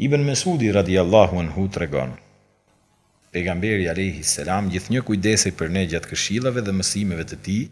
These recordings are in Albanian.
Ibën Mes'udi radhijallâhu anhu tregon, Pejgamberi alejhi selam gjithnjë kujdesej për ne gjatë këshillave dhe mësimeve të tij,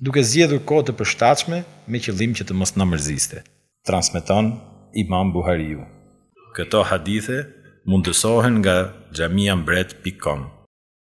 duke zgjedhur kohë të përshtatshme me qëllim që të mos na mërziste. Transmeton Imam Buhariu. Këto hadithe mundësohen nga xhamiambret pikë com.